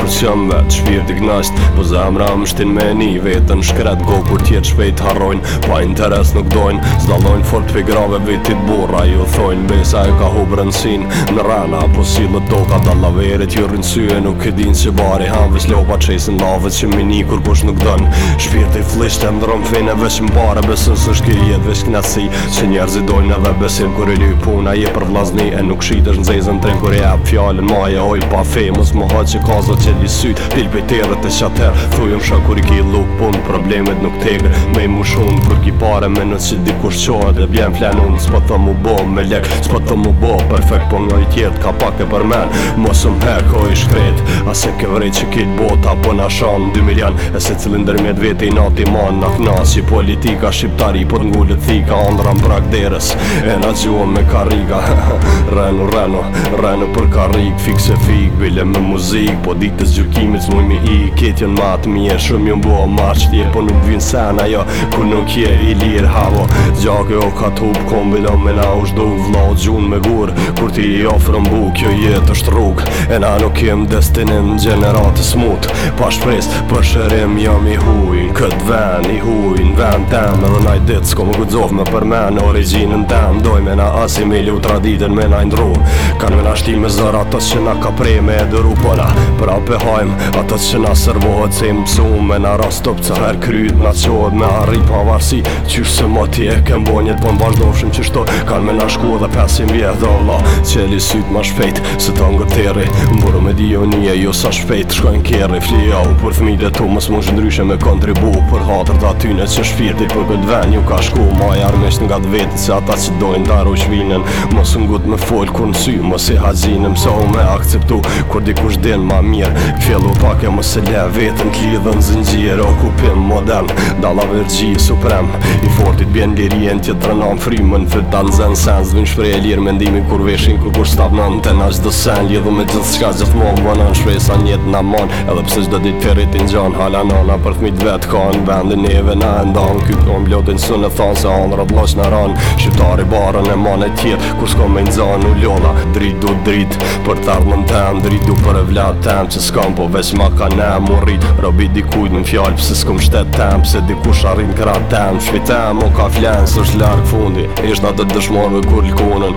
Kur s'jam vetë shpirti knaqt Po zemra më shtin me ni vetën shkret Go kur tjetë shpejt harrojnë Pa interes nuk dojnë S'dallojnë fort pi grave vetit burra Ju thojnë besa e ka hup rëndësinë Në rrena po sillet toka dallaveret Ju rrinë n'sy e nuk e din që bari Han veç lopa qesin llafe që me ni kurkush nuk don Shpirti flliqt e ndrron fenë veç me pare Besën së shke jetë veç knaqsi Që njerëzi dojnë edhe besim Kur i lyp puna je për vllazni E nuk shitesh nxen tren Kur e ap fjalën maje hoj Pa fe mos më ha që ka zot çeli syt Pil bëj tërë të shatër Thujëm shë kur i ki luk pun Problemet nuk tegë Me i mushun kur ki pare Me ni që dikush çohet Dhe bjen flen unt S'po t'thom mu bo me lek S'po t'thom mu bo perfekt Po nga i tjetë ka pak e përmen Mos me hek o i shkret A s'e ke vrejt që krejt bota Po na shan dy milion E secili ndërmjet veti inati man Na knaqi politika shqiptari Po të ngulet thika Andrra m'prag deres E na gjuhem me karrika Rrenu rrenu Rrenu për karrik, fik se fik, bile me muzik Po ditës gjykimit s'muj me i ik, t'jen ma t'mirë e Shumë jan bo marë që tjerë, po nuk vyn sen ajo Kur nuk je i lirë, havo Gjak e o ka tup, kombi do me na u zhduk Vllau t'gjun me gur, kur ti i ofron buk Kjo jetë është rrug, e na nuk kem destinim Gjeneratë smut, pa shpres, për shërim jam i huj n'këtë ven, i huj n'ven tem Edhe naj dit, s'kom me guxu me përmen Origjinën tem, dojn me na as similu traditën me na ndrru Kan me na shti me zor ata që na kan pre me adhuru Po na prap e hajm ato që na servohet Se jem msu me na ra shtap ca her kryt Na çohet me arri pavarsi Qysh se moti e kem bo nijet po n'vazhdofshim qështu Kan me na shku dhe pesqin vjet o vlla Çeli syt ma shpejt se t'hangër terri Mburru me diplomë jo sa shpejt Shkon kerri flijou për fmit e tu Mos mujsh ndryshe me kontribu Për hatër t'atyne që shpirti për këtë ven ju ka shku Maj armiqt ngat Se ata që t'dojnë ta rujn shpinën Mos ngut me folë kur në sy Mos e hazinim msou me akceptu Kur dikush din ma mirë Kthjellu pak e mos e le vetën T'lidhun n'zinxhirë okupim modern Dallaverxhi suprem I forti t'bjen lirinë e të rren e frymën N'fyt ta nxen sen S'vyn shprehja e lirë mendimi kur veshin Kurkush s'ta vnon te na çdo sen Lidhë me gjithçka gjithmon Vonon shpresa n'jetë na man Edhe pse çdo dit ferrit i ngjan Hala nana për fmit vet Kan vendin neve na e ndan Ky komb lotin s'un e than Se anë rëblosh në ranë Shqiptari barrën e man e tjetë Kur s'kom me nxanë u lodha Drit du drit Për t'ardhmen teme Drit du për e vlatë temë Që s'kam po veç ma ka ne Mu rrit Robi dikujt në fjalë Pse s'kom shtet tem Pse dikush arrin krah tem N'shpi teme o ka flen S'është larg fundi Eshtnat e dëshmorve kur lkunen